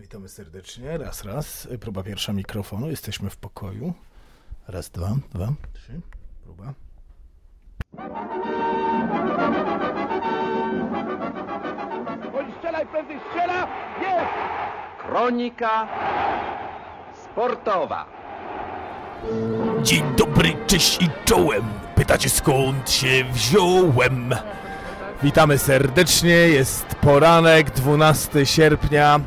Witamy serdecznie. Raz, raz. Próba pierwsza mikrofonu. Jesteśmy w pokoju. Raz, dwa, dwa, trzy. Próba. Bądź strzelaj, prędzej strzela! Jest! Kronika sportowa. Dzień dobry, cześć i czołem. Pytacie skąd się wziąłem? Witamy serdecznie. Jest poranek, 12 sierpnia.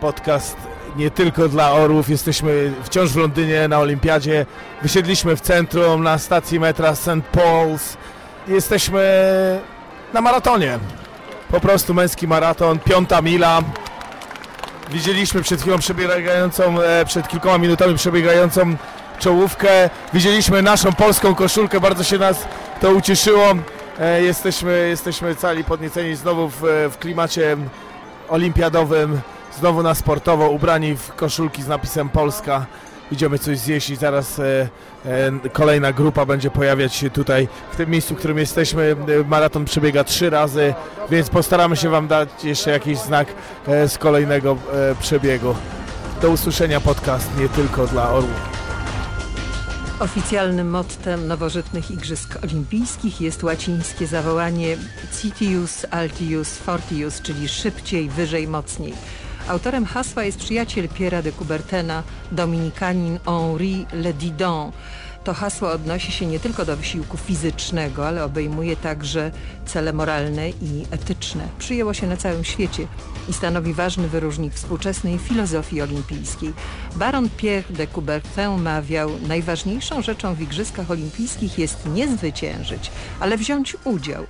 Podcast nie tylko dla orłów. Jesteśmy wciąż w Londynie na Olimpiadzie. Wysiedliśmy w centrum na stacji metra St. Paul's. Jesteśmy na maratonie. Po prostu męski maraton, piąta mila. Widzieliśmy przed chwilą przebiegającą, e, przed kilkoma minutami przebiegającą czołówkę. Widzieliśmy naszą polską koszulkę, bardzo się nas to ucieszyło. E, Jesteśmy, jesteśmy cali podnieceni znowu w, w klimacie olimpiadowym, znowu na sportowo, ubrani w koszulki z napisem Polska. Idziemy coś zjeść i zaraz e, e, kolejna grupa będzie pojawiać się tutaj w tym miejscu, w którym jesteśmy. E, Maraton przebiega trzy razy, więc postaramy się Wam dać jeszcze jakiś znak e, z kolejnego e, przebiegu. Do usłyszenia podcast nie tylko dla orłów. Oficjalnym mottem nowożytnych Igrzysk Olimpijskich jest łacińskie zawołanie Citius Altius Fortius, czyli szybciej, wyżej, mocniej. Autorem hasła jest przyjaciel Pierre'a de Coubertina, dominikanin Henri Le Didon. To hasło odnosi się nie tylko do wysiłku fizycznego, ale obejmuje także cele moralne i etyczne. Przyjęło się na całym świecie i stanowi ważny wyróżnik współczesnej filozofii olimpijskiej. Baron Pierre de Coubertin mawiał, najważniejszą rzeczą w Igrzyskach Olimpijskich jest nie zwyciężyć, ale wziąć udział.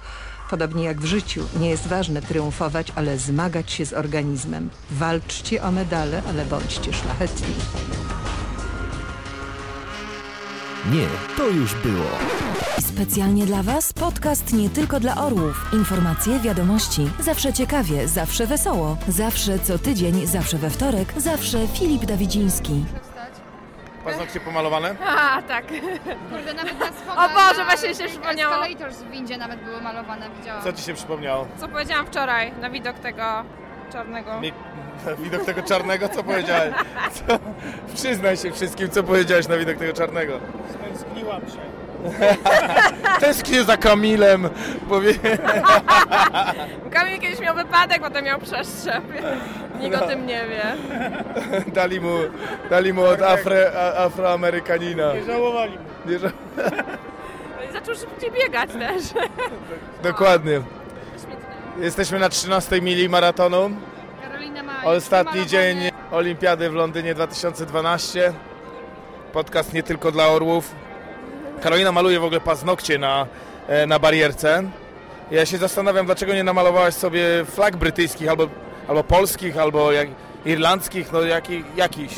Podobnie jak w życiu, nie jest ważne triumfować, ale zmagać się z organizmem. Walczcie o medale, ale bądźcie szlachetni. Nie, to już było. Specjalnie dla Was podcast nie tylko dla orłów. Informacje, wiadomości. Zawsze ciekawie, zawsze wesoło. Zawsze co tydzień, zawsze we wtorek. Zawsze Filip Dawidziński. Paznokcie pomalowane? A, tak. Kurde, nawet na schodach. O Boże, na właśnie się tych przypomniało. Escalators w windzie nawet były malowane, widziałam. Co Ci się przypomniało? Co powiedziałam wczoraj na widok tego czarnego. Mi- Widok tego czarnego, co powiedziałeś? Co? Przyznaj się wszystkim, co powiedziałeś na widok tego czarnego. Stęskniłam się. Tęsknię za Kamilem, powie... Kamil kiedyś miał wypadek, potem miał przeszczep. Nikt o tym nie wie. dali mu, dali mu od afre, a, afroamerykanina. Nie żałowali mnie. Nie, że... No i zaczął szybciej biegać też. Dokładnie. Jesteśmy na 13 mili maratonu. Karolina ma Ostatni dzień Olimpiady w Londynie 2012. Podcast nie tylko dla orłów. Karolina maluje w ogóle paznokcie na, e, na barierce. Ja się zastanawiam, dlaczego nie namalowałaś sobie flag brytyjskich, albo, albo polskich, albo jak, irlandzkich, no jaki, jakiś.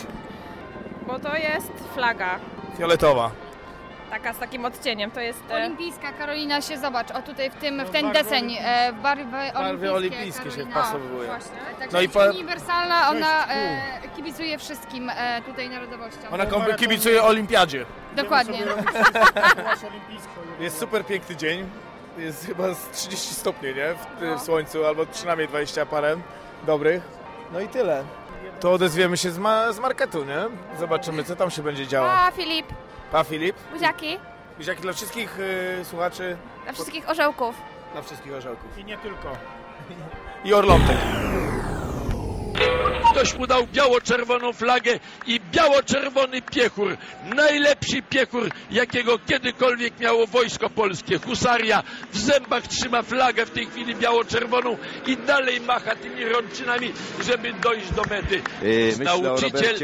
Bo to jest flaga. Fioletowa. Taka z takim odcieniem. To jest... e, Olimpijska, Karolina się zobacz, o tutaj w tym, No, w ten barwy deseń, e, w barwy olimpijskie. Barwy olimpijskie się Karolina. wpasowują. Właśnie. Także No i jest pa- uniwersalna, ona e, kibicuje wszystkim e, tutaj narodowościom. Ona kombi- kibicuje olimpiadzie. Dokładnie. Jest super piękny dzień. Jest chyba z 30 stopni, nie? W, w słońcu, albo przynajmniej 20 parę dobrych. No i tyle. To odezwiemy się z, ma- z marketu, nie? Zobaczymy, co tam się będzie działo. A, Filip, Pa Filip. buziaki. Buziaki dla wszystkich y, słuchaczy, Dla wszystkich orzełków. dla wszystkich orzełków. I nie tylko. I orlątek. Ktoś mu dał biało-czerwoną flagę i biało-czerwony piechur. Najlepszy piechur, jakiego kiedykolwiek miało wojsko polskie. Husaria w zębach trzyma flagę w tej chwili biało-czerwoną i dalej macha tymi rączynami, żeby dojść do mety. Yy, Nauczyciel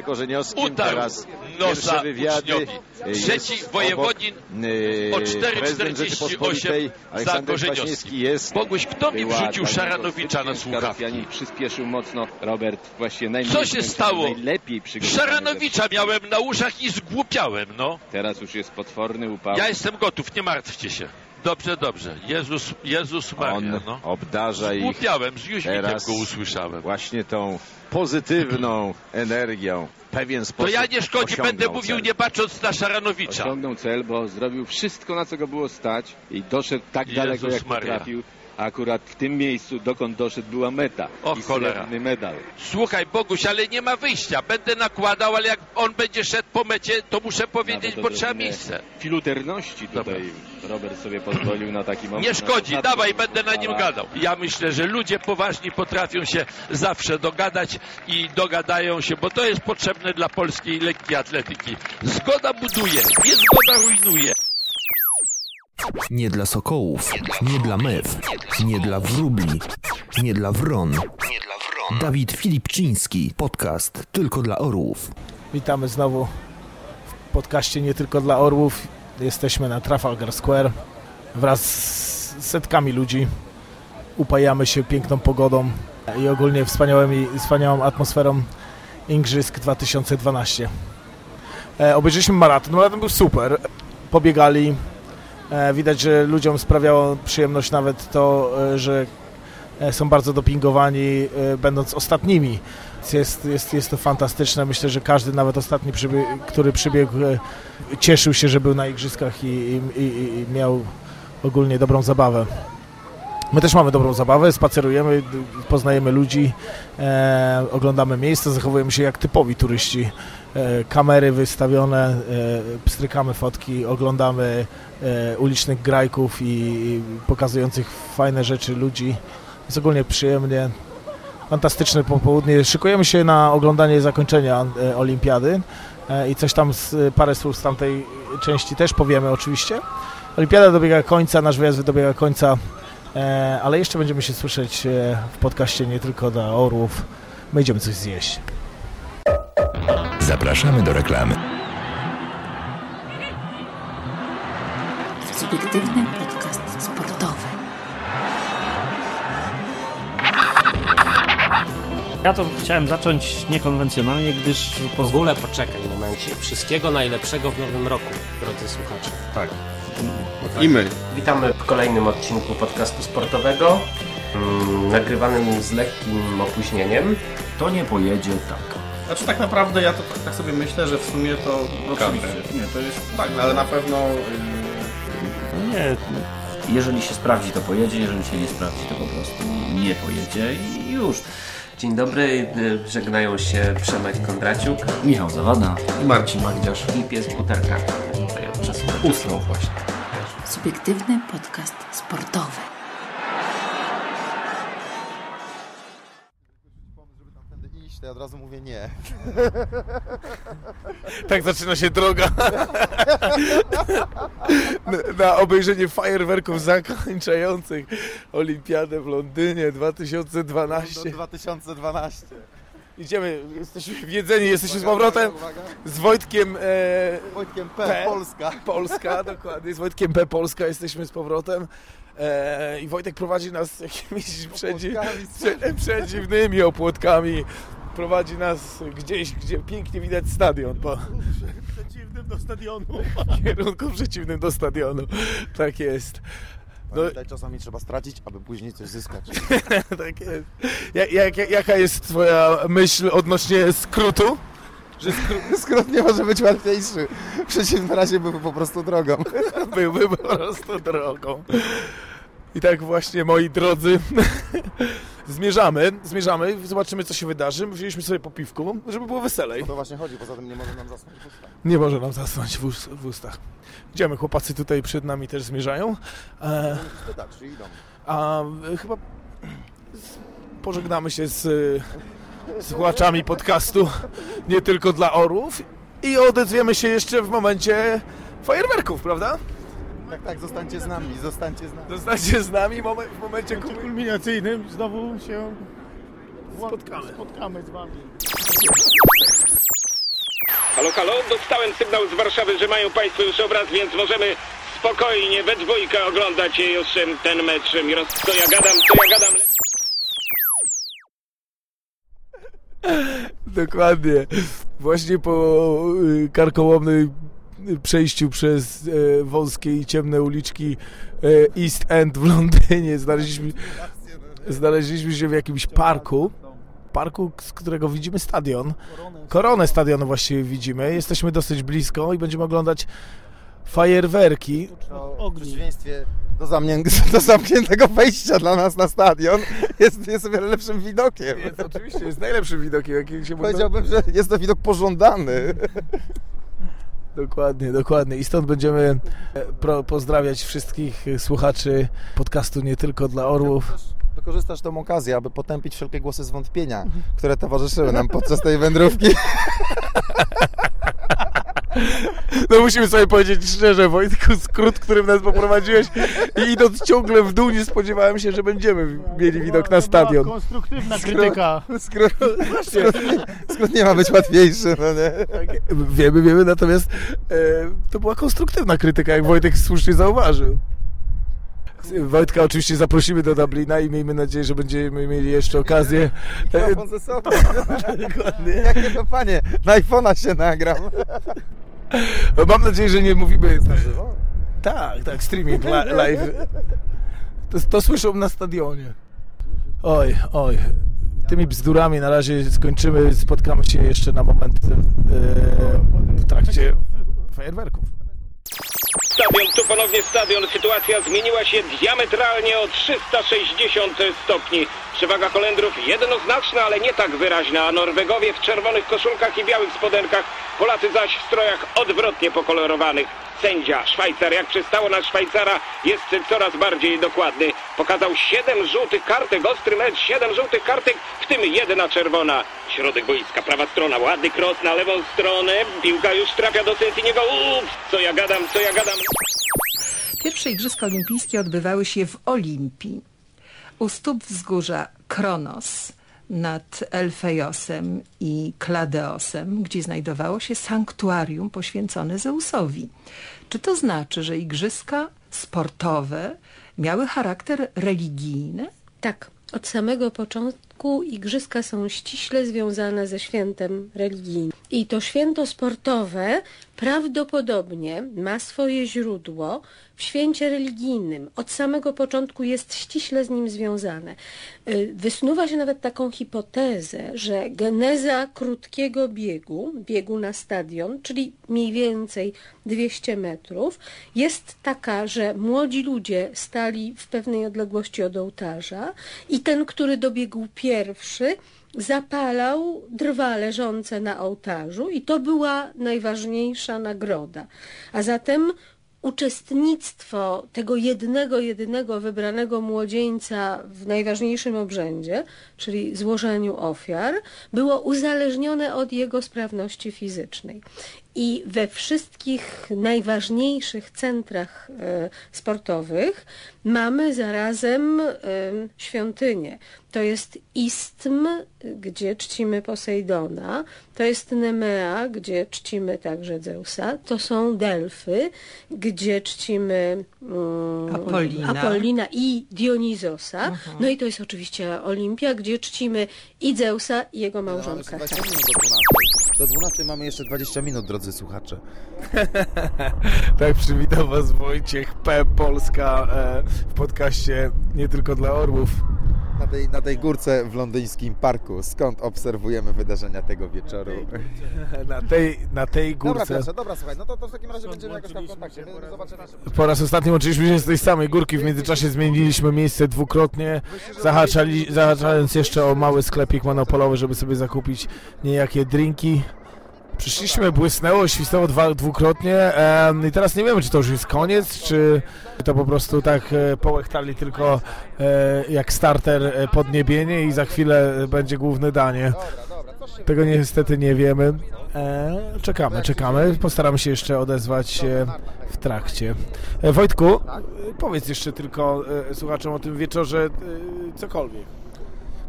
utarł teraz. nosa wywiady. uczniowi. Yy, Trzeci wojewodin yy, o prezydent 4,48 Rzeczypospolitej za Korzeniowski. Boguś, kto mi wrzucił Szaranowicza na słuchawki? Przyspieszył mocno. Robert najmniej Co się stało? Szaranowicza miałem na uszach i zgłupiałem, no. Teraz już jest potworny upał. Ja jestem gotów, nie martwcie się. Dobrze, dobrze. Jezus, Jezus Maria, On no. obdarza ich Głupiałem, z Jóźwikiem go usłyszałem. właśnie tą pozytywną energią. Pewien To sposób ja nie szkodzi, będę mówił cel. nie patrząc na Szaranowicza. Osiągnął cel, bo zrobił wszystko, na co go było stać i doszedł tak Jezus daleko, jak Maria. potrafił. A akurat w tym miejscu, dokąd doszedł, była meta. O I cholera. medal. Słuchaj, Boguś, ale nie ma wyjścia. Będę nakładał, ale jak on będzie szedł po mecie, to muszę powiedzieć, Nawet bo trzeba miejsce. Filuterności tutaj Robert sobie pozwolił na taki moment. Nie szkodzi, dawaj, będę na nim gadał. Ja myślę, że ludzie poważni potrafią się zawsze dogadać i dogadają się, bo to jest potrzebne dla polskiej lekkiej atletyki. Zgoda buduje, niezgoda rujnuje. Nie dla sokołów, nie dla mew, nie dla wróbli, nie dla wron. Dawid Filipczyński, podcast tylko dla orłów. Witamy znowu w podcaście nie tylko dla orłów. Jesteśmy na Trafalgar Square wraz z setkami ludzi. Upajamy się piękną pogodą i ogólnie wspaniałymi, wspaniałą atmosferą Igrzysk 2012. E, obejrzeliśmy maraton. Maraton był super. Pobiegali. E, widać, że ludziom sprawiało przyjemność nawet to, e, że e, są bardzo dopingowani, będąc ostatnimi. Jest, jest, jest to fantastyczne. Myślę, że każdy, nawet ostatni, który przybiegł, cieszył się, że był na igrzyskach i, i, i miał ogólnie dobrą zabawę. My też mamy dobrą zabawę, spacerujemy, poznajemy ludzi, e, oglądamy miejsca, zachowujemy się jak typowi turyści. E, kamery wystawione, e, fotki, oglądamy e, ulicznych grajków i, i pokazujących fajne rzeczy ludzi. Jest ogólnie przyjemnie. Fantastyczne popołudnie. Szykujemy się na oglądanie zakończenia e, olimpiady e, i coś tam, z, parę słów z tamtej części też powiemy oczywiście. Olimpiada dobiega końca, nasz wyjazd dobiega końca, ale jeszcze będziemy się słyszeć e, w podcaście nie tylko dla orłów. My idziemy coś zjeść. Zapraszamy do reklamy. Subiektywny podcast sportowy. Ja to chciałem zacząć niekonwencjonalnie, gdyż W ogóle poczekaj momencie. Wszystkiego najlepszego w nowym roku, drodzy słuchacze. Tak. I my. Witamy w kolejnym odcinku podcastu sportowego, mm, nagrywanym z lekkim opóźnieniem. To nie pojedzie tak. Znaczy tak naprawdę ja to tak, tak sobie myślę, że w sumie to oczywiście. Nie, to jest tak, ale na pewno No nie, jeżeli się sprawdzi, to pojedzie, jeżeli się nie sprawdzi, to po prostu nie pojedzie i już. Dzień dobry, y, żegnają się Przemek Kondraciuk Michał Zawada. i Marcin Magdziarz. i pies Buterka. Tutaj od czasu do czasu. Usnął właśnie. Subiektywny podcast sportowy. iść, to ja od razu mówię nie. Tak zaczyna się droga na, na obejrzenie fajerwerków zakończających Olimpiadę w Londynie 2012. Do 2012. Idziemy, jesteśmy wiedzeni, jesteśmy z powrotem z Wojtkiem e, Wojtkiem P. P. Polska. Polska, dokładnie, z Wojtkiem P. Polska jesteśmy z powrotem. E, I Wojtek prowadzi nas jakimiś przedzi, prze, przedziwnymi opłotkami. Prowadzi nas gdzieś, gdzie pięknie widać stadion. Po, Przeciwnym do stadionu. w kierunku przeciwnym do stadionu. Tak jest. No, czasami trzeba stracić, aby później coś zyskać. tak jest. Ja, jak, jaka jest twoja myśl odnośnie skrótu? Że skrót Skrót nie może być łatwiejszy. W przeciwnym razie byłby po prostu drogą. byłby po prostu drogą. I tak właśnie, moi drodzy, zmierzamy, zmierzamy, zobaczymy co się wydarzy. Wzięliśmy sobie po piwku, żeby było weselej. To właśnie chodzi, poza tym nie może nam zasnąć usta. Nie może nam zasnąć w, ust- w ustach. Idziemy, chłopacy tutaj przed nami też zmierzają. E, Spytać, czy idą. a e, chyba pożegnamy się z, z słuchaczami podcastu nie tylko dla orłów i odezwiemy się jeszcze w momencie fajerwerków, prawda? Tak, tak, zostańcie z nami, zostańcie z nami. Zostańcie z nami momen- w momencie kulminacyjnym znowu się spotkamy. spotkamy z wami. Halo, halo, dostałem sygnał z Warszawy, że mają Państwo już obraz, więc możemy spokojnie we dwójkę oglądać już ten mecz. Miros, co ja gadam, co ja gadam. Dokładnie. Właśnie po y, karkołomnej przejściu przez e, wąskie i ciemne uliczki e, East End w Londynie znaleźliśmy, znaleźliśmy się w jakimś parku. Parku, z którego widzimy stadion. Koronę stadionu właściwie widzimy. Jesteśmy dosyć blisko i będziemy oglądać fajerwerki. W przeciwieństwie do, zamknię, do zamkniętego wejścia dla nas na stadion jest, jest o wiele lepszym widokiem. Jest, oczywiście, jest najlepszym widokiem, jaki się Powiedziałbym, że jest to widok pożądany. Dokładnie, dokładnie. I stąd będziemy e, pozdrawiać wszystkich e, słuchaczy podcastu Nie Tylko dla Orłów. Wykorzystasz tą okazję, aby potępić wszelkie głosy zwątpienia, które towarzyszyły nam podczas tej wędrówki. No musimy sobie powiedzieć szczerze, Wojtku, skrót, którym nas poprowadziłeś i idąc ciągle w dół nie spodziewałem się, że będziemy mieli widok na stadion. konstruktywna krytyka. Skrót, skrót, skrót nie ma być łatwiejszy, no nie? Wiemy, wiemy, natomiast e, to była konstruktywna krytyka, jak Wojtek słusznie zauważył. Wojtka oczywiście zaprosimy do Dublina i miejmy nadzieję, że będziemy mieli jeszcze okazję. Mikrofon ze sobą. Jakie to panie, na iPhone'a się nagram. Mam nadzieję, że nie mówimy... Tak, tak, streaming li- live. To, to słyszą na stadionie. Oj, oj. Tymi bzdurami na razie skończymy. Spotkamy się jeszcze na moment e, w trakcie fajerwerków. Stadion, tu ponownie stadion. Sytuacja zmieniła się diametralnie o 360 stopni. Przewaga Holendrów jednoznaczna, ale nie tak wyraźna. Norwegowie w czerwonych koszulkach i białych spodenkach, Polacy zaś w strojach odwrotnie pokolorowanych. Sędzia Szwajcar, jak przystało na Szwajcara, jest coraz bardziej dokładny. Pokazał 7 żółtych kartek, ostry mecz, 7 żółtych kartek, w tym jedna czerwona. Środek boiska, prawa strona, ładny cross na lewą stronę. Piłka już trafia do Sensiniego. Ups, co ja gadam, co ja gadam. Pierwsze Igrzyska Olimpijskie odbywały się w Olimpii. U stóp wzgórza Kronos nad Elfejosem i Kladeosem, gdzie znajdowało się sanktuarium poświęcone Zeusowi. Czy to znaczy, że igrzyska sportowe miały charakter religijny? Tak. Od samego początku igrzyska są ściśle związane ze świętem religijnym. I to święto sportowe prawdopodobnie ma swoje źródło w święcie religijnym. Od samego początku jest ściśle z nim związane. Y, Wysnuwa się nawet taką hipotezę, że geneza krótkiego biegu, biegu na stadion, czyli mniej więcej 200 metrów, jest taka, że młodzi ludzie stali w pewnej odległości od ołtarza i ten, który dobiegł pierwszy, zapalał drwa leżące na ołtarzu i to była najważniejsza nagroda. A zatem uczestnictwo tego jednego, jedynego wybranego młodzieńca w najważniejszym obrzędzie, czyli złożeniu ofiar, było uzależnione od jego sprawności fizycznej. I we wszystkich najważniejszych centrach e, sportowych mamy zarazem e, świątynię. To jest Istm, gdzie czcimy Posejdona, to jest Nemea, gdzie czcimy także Zeusa, to są Delfy, gdzie czcimy mm, Apollina. Apollina i Dionizosa. Mhm. No i to jest oczywiście Olimpia, gdzie czcimy i Zeusa i jego No, małżonkę. Do 12. Do 12 mamy jeszcze 20 minut, drodzy słuchacze. Tak, przywitał Was Wojciech P. Polska e, w podcaście Nie Tylko dla Orłów. Na tej, na tej górce w londyńskim parku, skąd obserwujemy wydarzenia tego wieczoru. Na tej, na tej Dobra, górce. Piotrze, dobra, słuchaj, no to, to w takim razie będziemy jakoś tam w kontakcie. Po raz ostatni łączyliśmy się z tej samej górki, w międzyczasie zmieniliśmy miejsce dwukrotnie, zahaczali, zahaczając jeszcze o mały sklepik monopolowy, żeby sobie zakupić niejakie drinki. Przyszliśmy, błysnęło, świstało dwa, dwukrotnie i teraz nie wiemy, czy to już jest koniec, czy to po prostu tak e, połechtali tylko e, jak starter e, podniebienie i za chwilę będzie główne danie. Tego niestety nie wiemy. Czekamy, czekamy. Postaramy się jeszcze odezwać w trakcie. Wojtku, powiedz jeszcze tylko słuchaczom o tym wieczorze cokolwiek.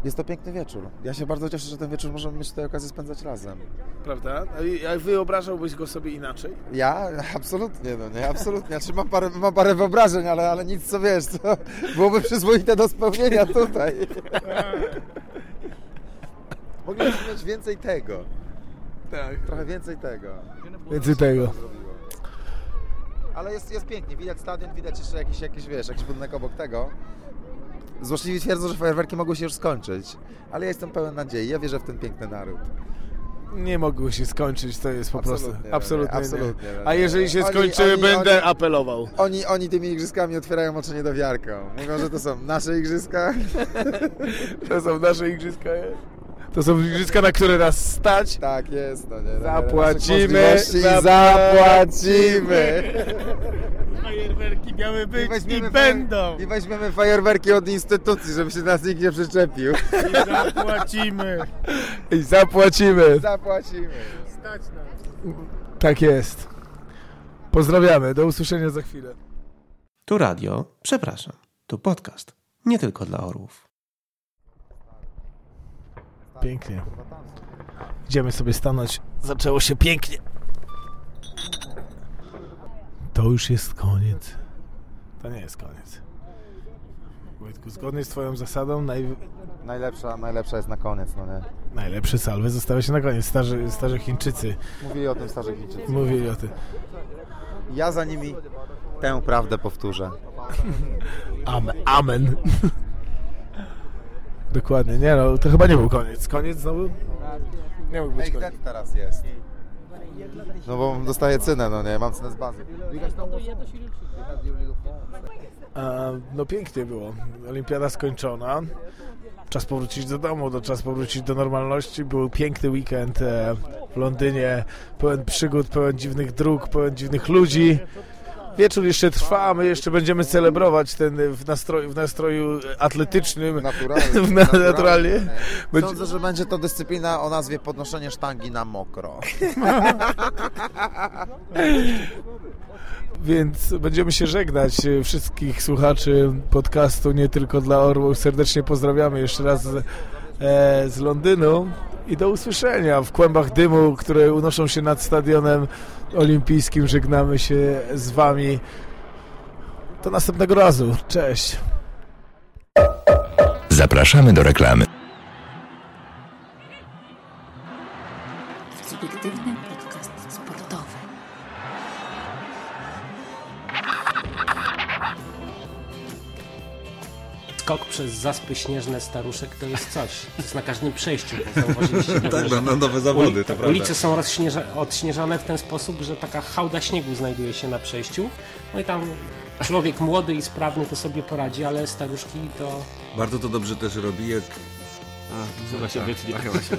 Jest to piękny wieczór. Ja się bardzo cieszę, że ten wieczór możemy mieć tutaj okazję spędzać razem. Prawda? A- A wyobrażałbyś go sobie inaczej? Ja? Absolutnie, no nie, absolutnie. Znaczy mam parę, mam parę wyobrażeń, ale, ale nic co wiesz, co byłoby przyzwoite do spełnienia tutaj. Moglibyśmy mieć więcej tego. Tak. Trochę więcej tego. Więcej tego. Ale jest, jest pięknie, widać stadion, widać jeszcze jakiś, jakiś, wiesz, jakiś budynek obok tego. Złośliwi twierdzą, że fajerwerki mogły się już skończyć, ale ja jestem pełen nadziei, ja wierzę w ten piękny naród. nie mogły się skończyć, to jest po Absolutnie, prostu nie, absolutnie, nie. absolutnie, nie. A jeżeli się skończyły, oni- będę oni- apelował. Oni, oni tymi igrzyskami otwierają oczy niedowiarką. Mówią, że to są nasze igrzyska. To są nasze igrzyska. To są igrzyska, na które nas stać. Tak jest, no nie. Zapłacimy, możliwości zapłacimy. Fajerwerki miały być i, weźmiemy będą. I weźmiemy fajerwerki od instytucji, żeby się nas nikt nie przyczepił. I zapłacimy. I zapłacimy. Zapłacimy. Stać nas. Tak jest. Pozdrawiamy, do usłyszenia za chwilę. Tu radio, przepraszam, tu podcast. Nie tylko dla orłów. Pięknie. Idziemy sobie stanąć. Zaczęło się pięknie. To już jest koniec. To nie jest koniec. Wojtku, zgodnie z twoją zasadą naj... Najlepsza, najlepsza jest na koniec, no nie. najlepsze salwy zostały się na koniec. Starzy, starzy Chińczycy Mówili o tym starzy Chińczycy. mówili o tym. Ja za nimi tę prawdę powtórzę. Amen. Amen. Dokładnie. Nie no, to chyba nie był koniec. Koniec znowu? Nie mógł być koniec. teraz jest. No bo dostaję cynę, no nie, mam cynę z bazy. No pięknie było. Olimpiada skończona. Czas powrócić do domu, do czas powrócić do normalności. Był piękny weekend e, w Londynie, pełen przygód, pełen dziwnych dróg, pełen dziwnych ludzi. Wieczór jeszcze trwa, my jeszcze będziemy celebrować ten w nastroju, w nastroju atletycznym. Naturalnie. W na- naturalnie. Będzie- Sądzę, że będzie to dyscyplina o nazwie podnoszenie sztangi na mokro. Więc będziemy się żegnać e, wszystkich słuchaczy podcastu Nie Tylko dla Orłów. Serdecznie pozdrawiamy jeszcze raz e, z Londynu i do usłyszenia w kłębach dymu, które unoszą się nad stadionem olimpijskim. Żegnamy się z Wami. Do następnego razu. Cześć. Zapraszamy do reklamy. Przez zaspy śnieżne staruszek to jest coś. To jest na każdym przejściu. Zauważyliście Tak, pewnie, że no, nowe zawody, to prawda. Ulice są rozśnieża- odśnieżane w ten sposób, że taka hałda śniegu znajduje się na przejściu. No i tam człowiek młody i sprawny to sobie poradzi, ale staruszki to... Bardzo to dobrze też robi, jak... Chyba się wytnie. A, chyba się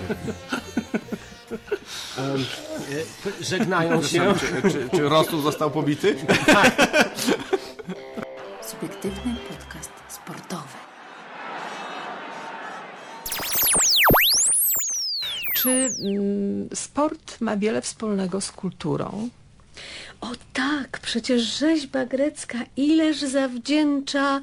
e, żegnają się. Czy, czy, czy został pobity? Subiektywny sport ma wiele wspólnego z kulturą? O tak, przecież rzeźba grecka ileż zawdzięcza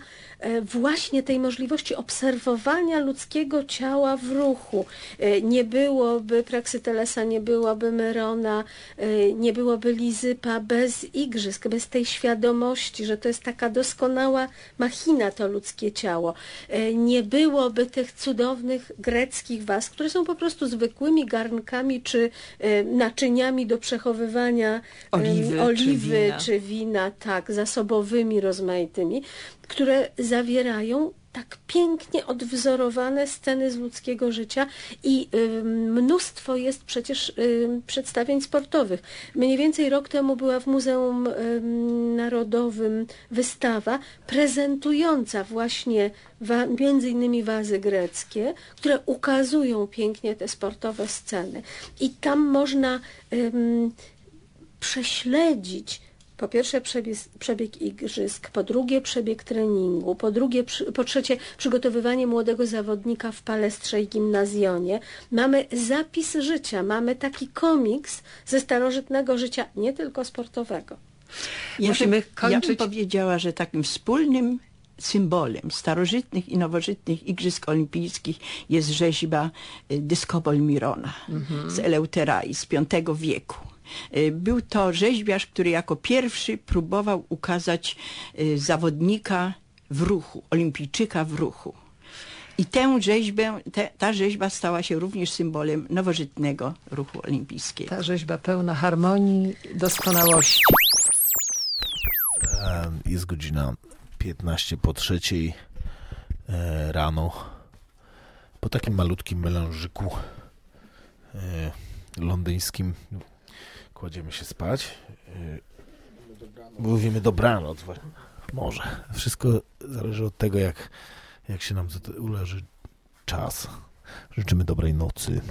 właśnie tej możliwości obserwowania ludzkiego ciała w ruchu. E, Nie byłoby Praksytelesa, nie byłoby Myrona, e, nie byłoby Lizypa bez igrzysk, bez tej świadomości, że to jest taka doskonała machina to ludzkie ciało. E, Nie byłoby tych cudownych greckich was, które są po prostu zwykłymi garnkami czy e, naczyniami do przechowywania em, Oliwy czy oliwy wina. czy wina, tak, zasobowymi, rozmaitymi, które zawierają tak pięknie odwzorowane sceny z ludzkiego życia i ym, mnóstwo jest przecież ym, przedstawień sportowych. Mniej więcej rok temu była w Muzeum ym, Narodowym wystawa prezentująca właśnie wa, między innymi wazy greckie, które ukazują pięknie te sportowe sceny. I tam można prześledzić po pierwsze przebieg, przebieg igrzysk, po drugie przebieg treningu, po, drugie, po trzecie przygotowywanie młodego zawodnika w palestrze i gimnazjonie. Mamy zapis życia, mamy taki komiks ze starożytnego życia, nie tylko sportowego. Musimy Ja bym kończyć. powiedziała, że takim wspólnym symbolem starożytnych i nowożytnych Igrzysk Olimpijskich jest rzeźba y, Dyskobol Mirona Mhm. z Eleuterai z V wieku. Y, Był to rzeźbiarz, który jako pierwszy próbował ukazać y, zawodnika w ruchu, olimpijczyka w ruchu. I tę rzeźbę, te, ta rzeźba stała się również symbolem nowożytnego ruchu olimpijskiego. Ta rzeźba pełna harmonii, doskonałości. Jest godzina 15 po trzeciej e, rano. Po takim malutkim melanżyku e, londyńskim kładziemy się spać. Y, Mówimy dobranoc. Może. Wszystko zależy od tego, jak, jak się nam uleży czas. Życzymy dobrej nocy.